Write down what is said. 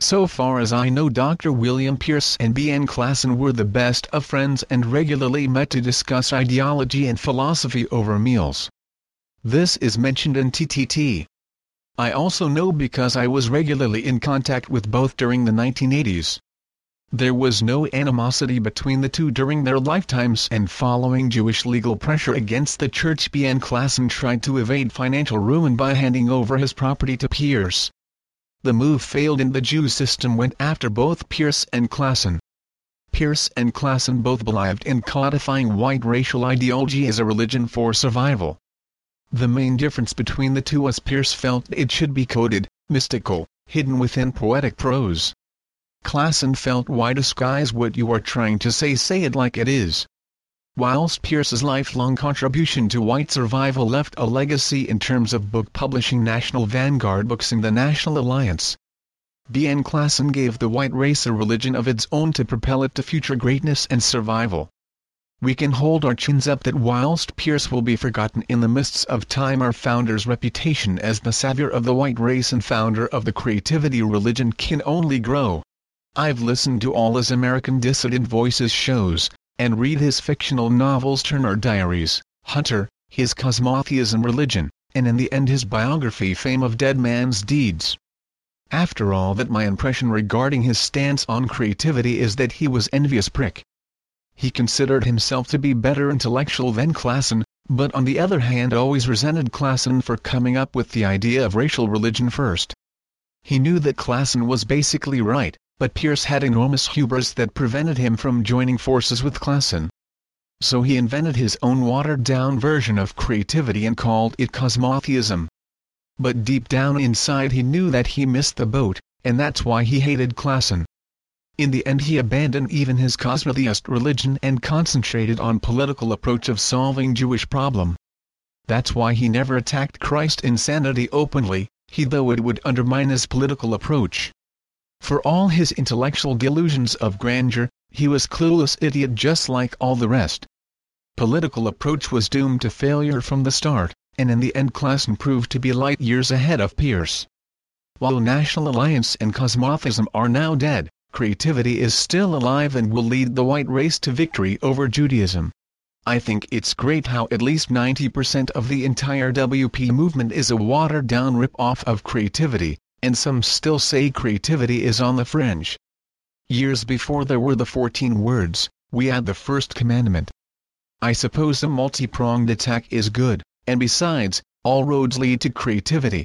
So far as I know Dr. William Pierce and B.N. Klassen were the best of friends and regularly met to discuss ideology and philosophy over meals. This is mentioned in TTT. I also know because I was regularly in contact with both during the 1980s. There was no animosity between the two during their lifetimes and following Jewish legal pressure against the church B.N. Klassen tried to evade financial ruin by handing over his property to Pierce. The move failed and the Jew system went after both Pierce and Klassen. Pierce and Klassen both believed in codifying white racial ideology as a religion for survival. The main difference between the two was Pierce felt it should be coded, mystical, hidden within poetic prose. Klassen felt why disguise what you are trying to say say it like it is. Whilst Pierce's lifelong contribution to white survival left a legacy in terms of book publishing National Vanguard Books and the National Alliance. B. N. Klassen gave the white race a religion of its own to propel it to future greatness and survival. We can hold our chins up that whilst Pierce will be forgotten in the mists of time our founder's reputation as the savior of the white race and founder of the creativity religion can only grow. I've listened to all his American Dissident Voices shows, and read his fictional novels Turner Diaries, Hunter, his cosmotheism religion, and in the end his biography Fame of Dead Man's Deeds. After all that my impression regarding his stance on creativity is that he was envious prick, he considered himself to be better intellectual than Klassen, but on the other hand always resented Klassen for coming up with the idea of racial religion first. He knew that Klassen was basically right, but Pierce had enormous hubris that prevented him from joining forces with Klassen. So he invented his own watered-down version of creativity and called it cosmotheism. But deep down inside he knew that he missed the boat, and that's why he hated Klassen. In the end he abandoned even his cosmotheist religion and concentrated on political approach of solving Jewish problem. That's why he never attacked Christ insanity openly, he though it would undermine his political approach. For all his intellectual delusions of grandeur, he was clueless idiot just like all the rest. Political approach was doomed to failure from the start, and in the end Klassen proved to be light years ahead of Pierce. While National Alliance and cosmotheism are now dead, creativity is still alive and will lead the white race to victory over Judaism. I think it's great how at least 90% of the entire WP movement is a watered-down rip-off of creativity, and some still say creativity is on the fringe. Years before there were the 14 words, we had the first commandment. I suppose a multi-pronged attack is good, and besides, all roads lead to creativity,